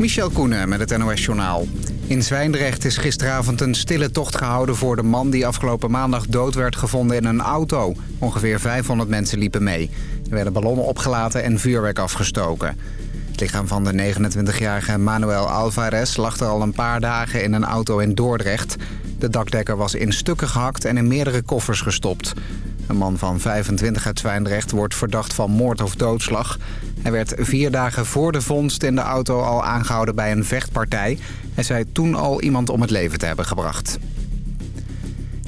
Michel Koenen met het NOS-journaal. In Zwijndrecht is gisteravond een stille tocht gehouden voor de man... die afgelopen maandag dood werd gevonden in een auto. Ongeveer 500 mensen liepen mee. Er werden ballonnen opgelaten en vuurwerk afgestoken. Het lichaam van de 29-jarige Manuel Alvarez lag er al een paar dagen in een auto in Dordrecht. De dakdekker was in stukken gehakt en in meerdere koffers gestopt. Een man van 25 uit Zwijndrecht wordt verdacht van moord of doodslag. Hij werd vier dagen voor de vondst in de auto al aangehouden bij een vechtpartij. Hij zei toen al iemand om het leven te hebben gebracht.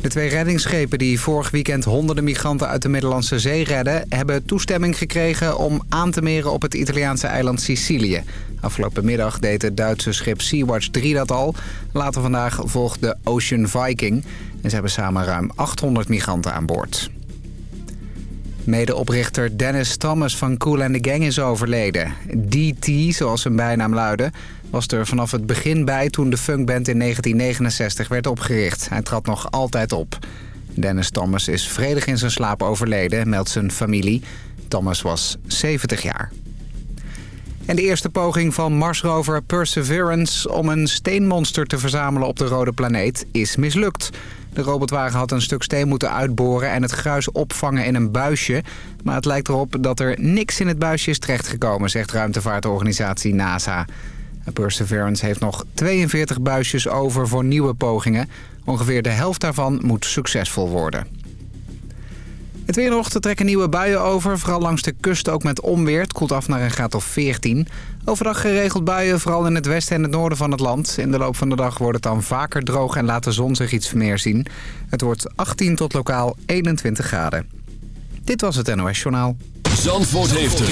De twee reddingsschepen die vorig weekend honderden migranten uit de Middellandse Zee redden... hebben toestemming gekregen om aan te meren op het Italiaanse eiland Sicilië. Afgelopen middag deed het Duitse schip Sea-Watch 3 dat al. Later vandaag volgt de Ocean Viking. En ze hebben samen ruim 800 migranten aan boord. Medeoprichter Dennis Thomas van Cool and the Gang is overleden. DT, zoals zijn bijnaam luidde, was er vanaf het begin bij toen de funkband in 1969 werd opgericht. Hij trad nog altijd op. Dennis Thomas is vredig in zijn slaap overleden, meldt zijn familie. Thomas was 70 jaar. En de eerste poging van Marsrover Perseverance om een steenmonster te verzamelen op de rode planeet is mislukt. De robotwagen had een stuk steen moeten uitboren en het gruis opvangen in een buisje. Maar het lijkt erop dat er niks in het buisje is terechtgekomen, zegt ruimtevaartorganisatie NASA. Perseverance heeft nog 42 buisjes over voor nieuwe pogingen. Ongeveer de helft daarvan moet succesvol worden. Het weer nog, trekken nieuwe buien over. Vooral langs de kust ook met onweer. Het koelt af naar een graad of 14. Overdag geregeld buien, vooral in het westen en het noorden van het land. In de loop van de dag wordt het dan vaker droog en laat de zon zich iets meer zien. Het wordt 18 tot lokaal 21 graden. Dit was het NOS Journaal. Zandvoort heeft het.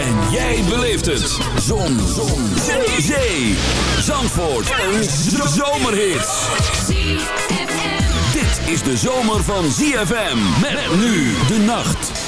En jij beleeft het. Zon. zon. Zee. Zee. Zandvoort. Een zomerhit. Dit is de zomer van ZFM. Met nu de nacht.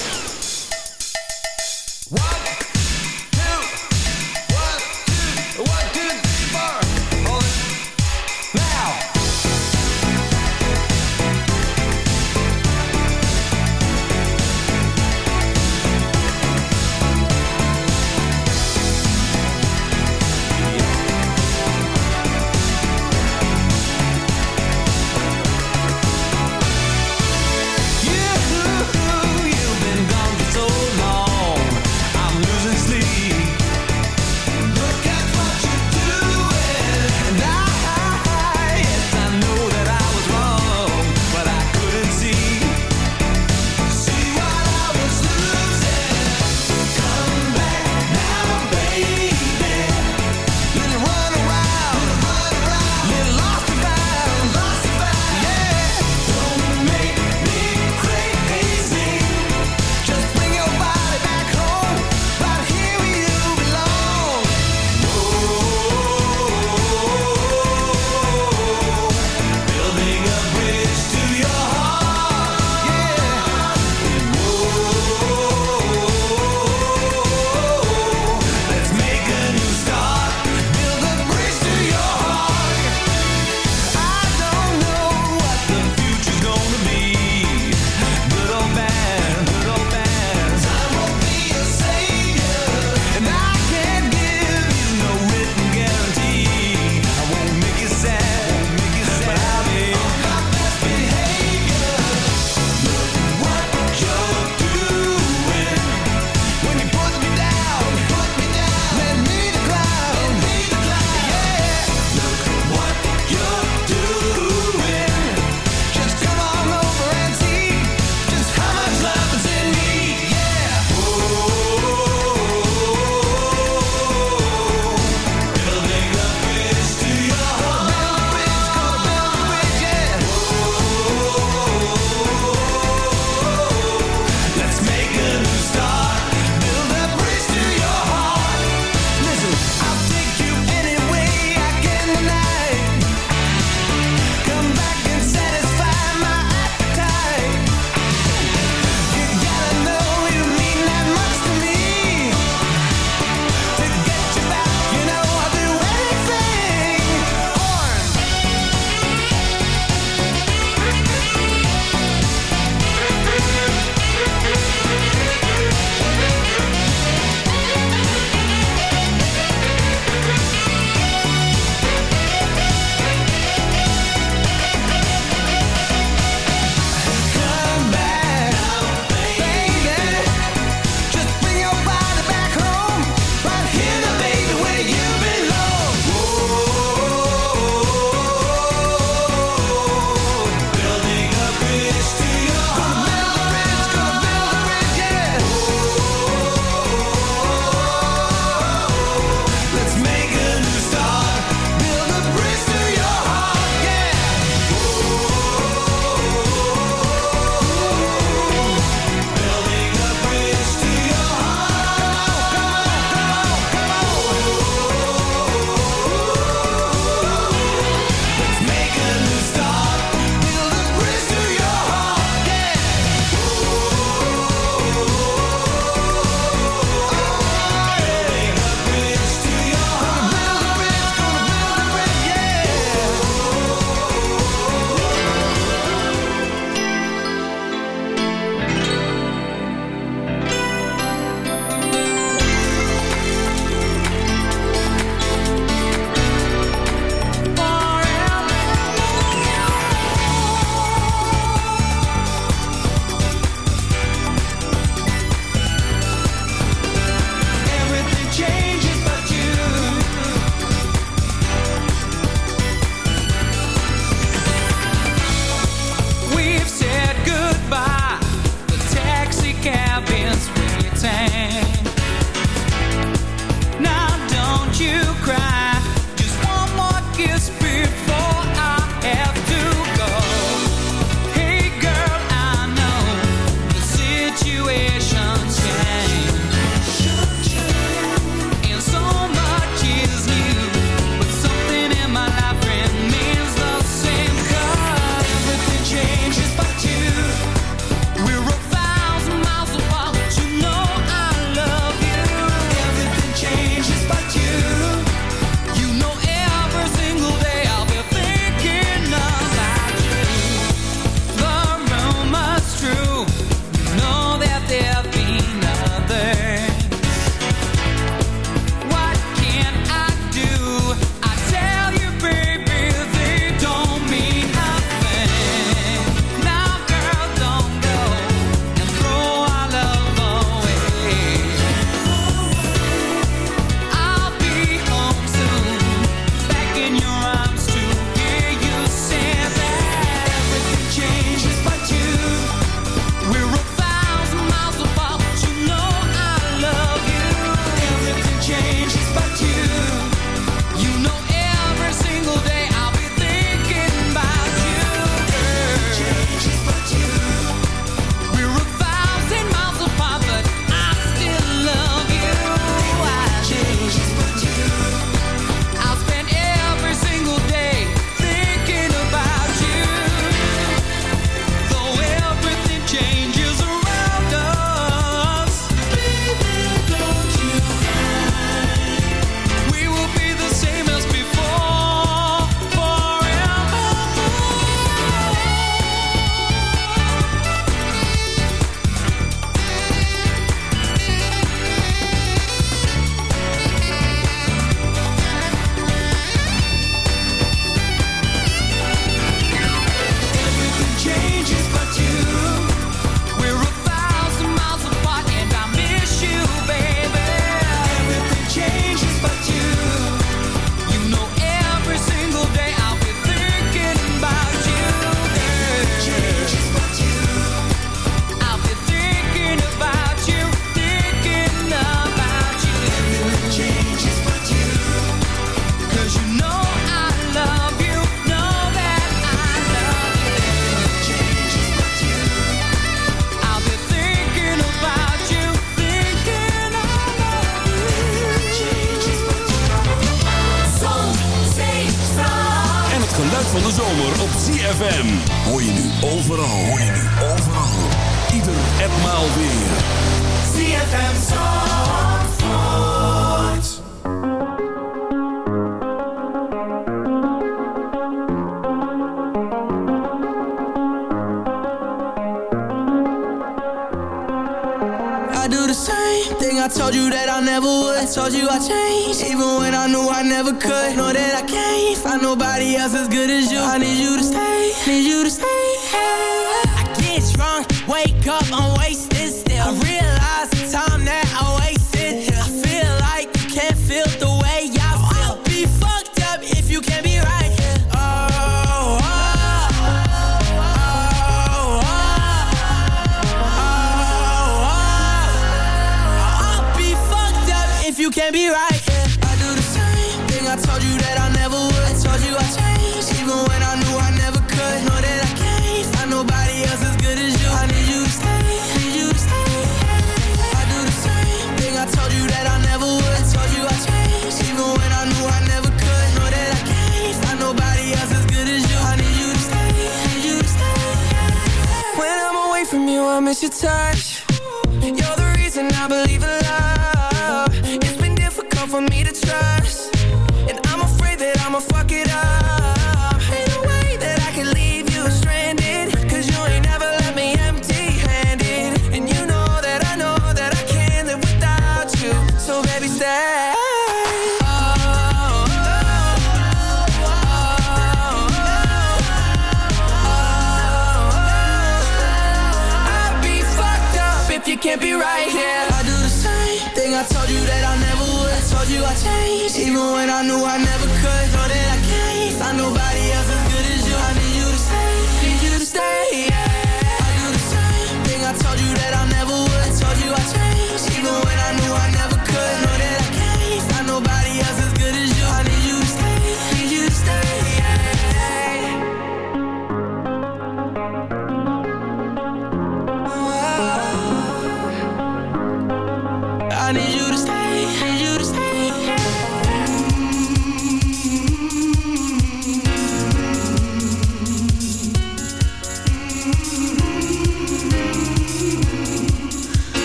zomer op ZFM. Hoor je nu overal, hoor je nu overal. Ieder weer. ZFM Zandvoort. I do the same thing I told you that I never would. I told you I changed, even when I knew I never could. Know that I can't find nobody else as good as you. I need you to stay, need you to stay. I get drunk, wake up, I'm wasted time. can't be right here. I do the same thing. I told you that I never would. I told you I'd change. Even when I knew I never could. Thought that I can't find nobody else.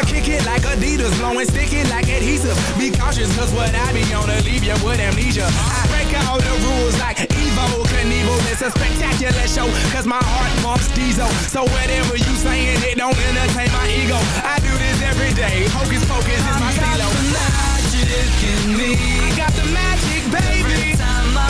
I kick it like Adidas, blowing sticky like adhesive. Be cautious, cause what I be on to leave you with amnesia. I break all the rules like Evel Knievel. It's a spectacular show, cause my heart pumps diesel. So whatever you saying, it don't entertain my ego. I do this every day. Hocus pocus is my I got stilo. the magic in me. I got the magic, baby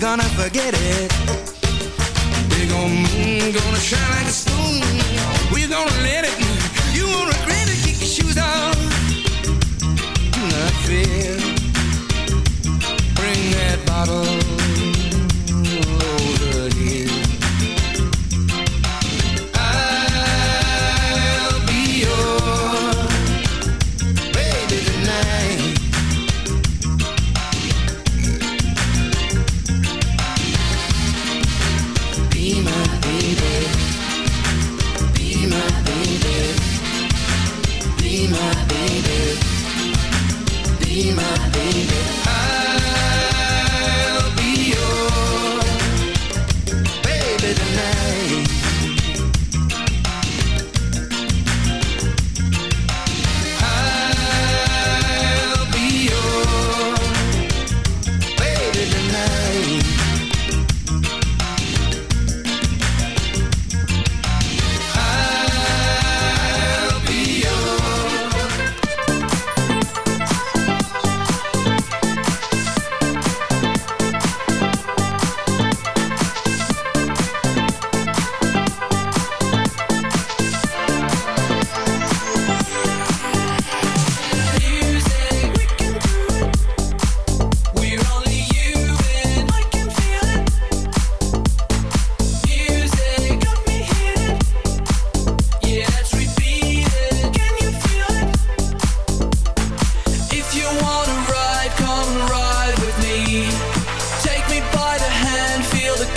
gonna forget it. Big old moon gonna shine like a spoon. We're gonna let it.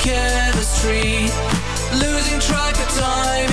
chemistry. Losing track of time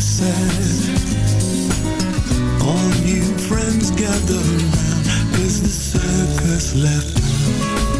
sad. All new friends gather around, cause the circus left.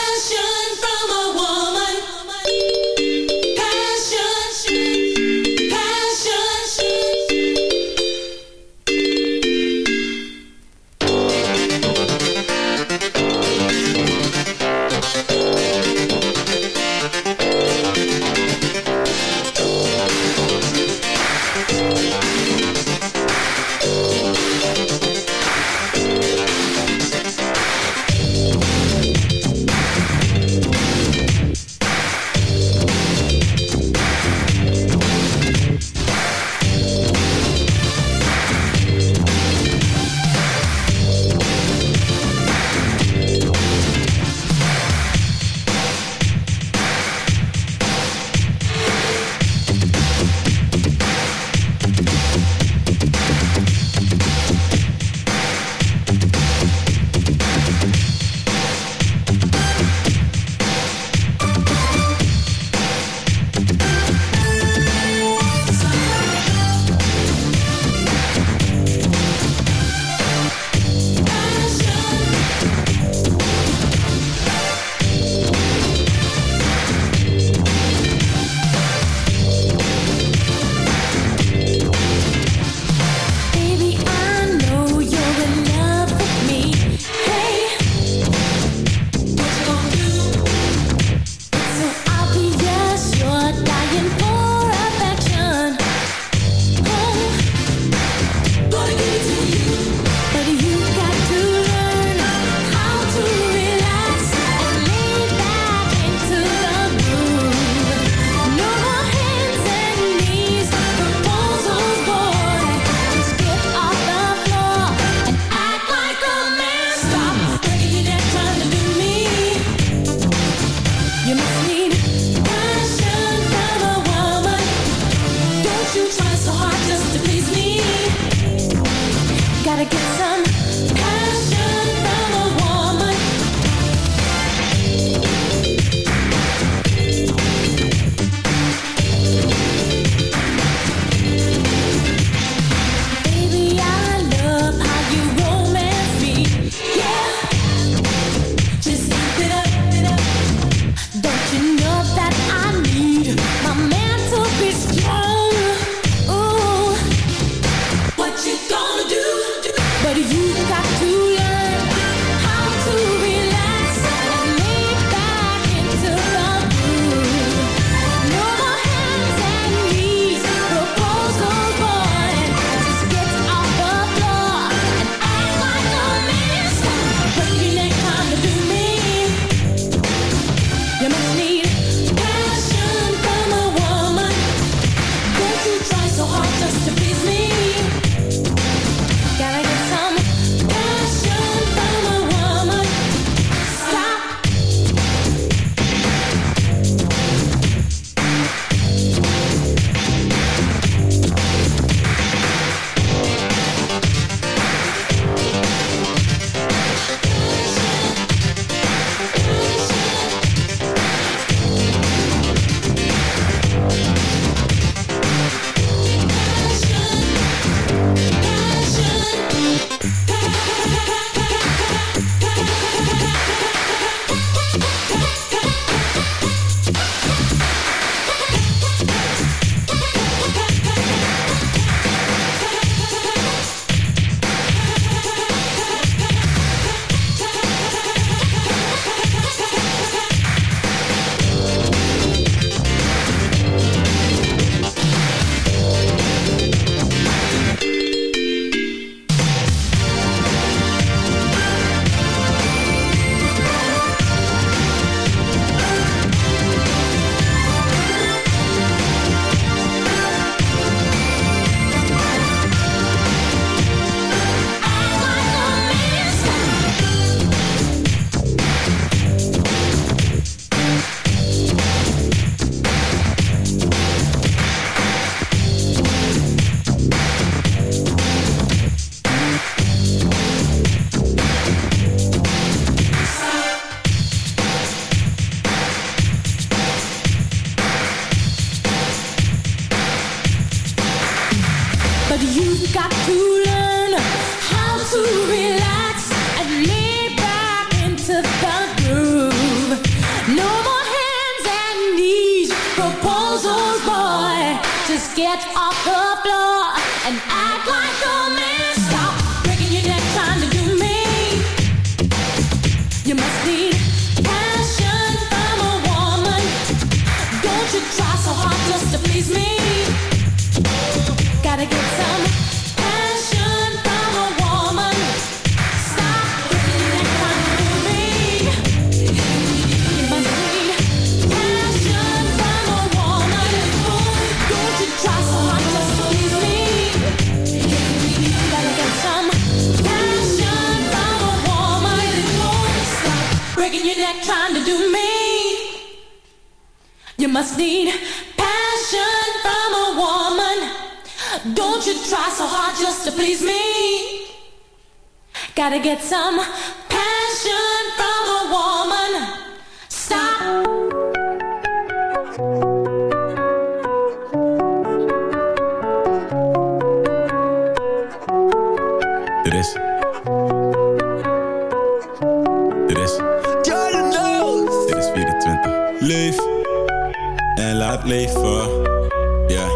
Ja,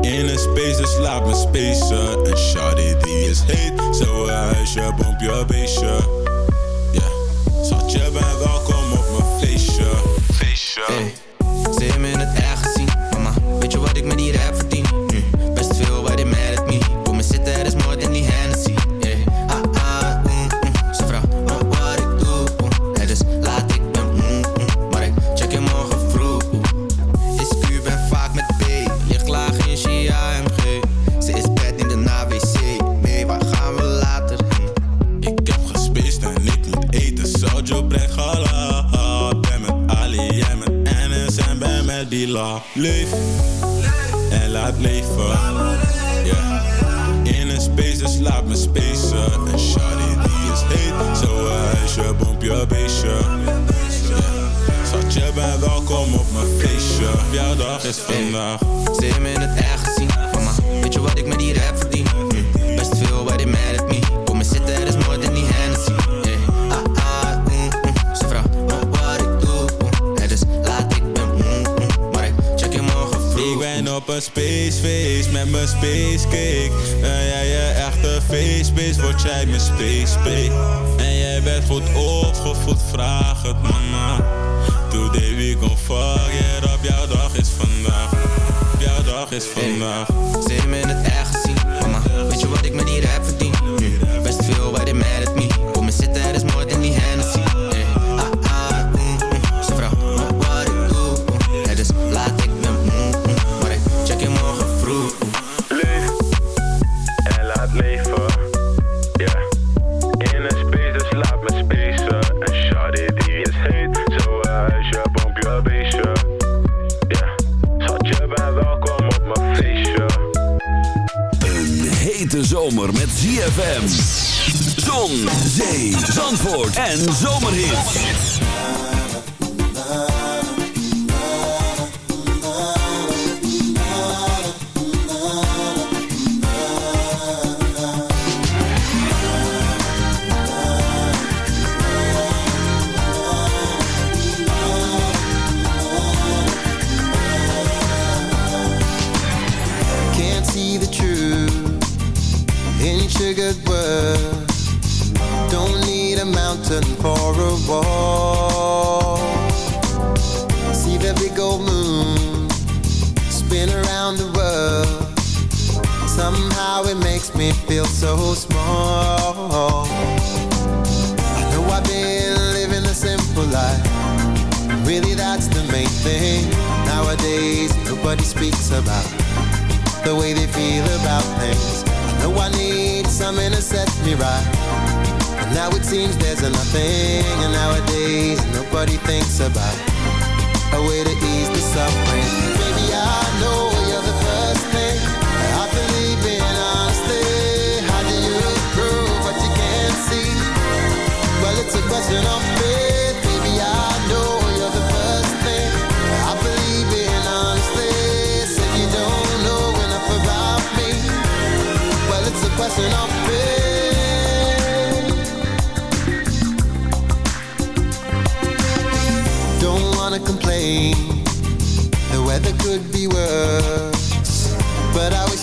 in een space, dus laat me spacen.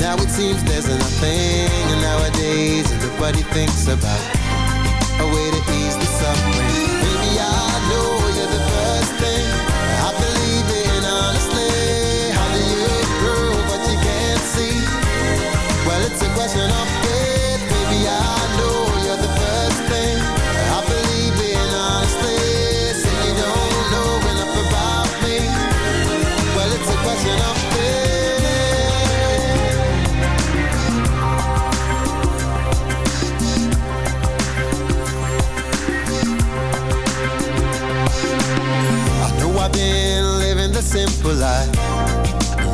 Now it seems there's nothing. And nowadays, nobody thinks about a way to ease the suffering.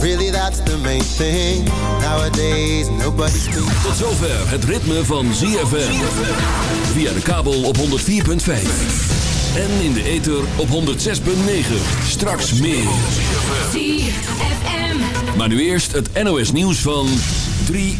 Really, that's the main thing. Nowadays, nobody speaks. Tot zover het ritme van ZFM. Via de kabel op 104.5. En in de ether op 106.9. Straks meer. ZFM. Maar nu eerst het NOS nieuws van 3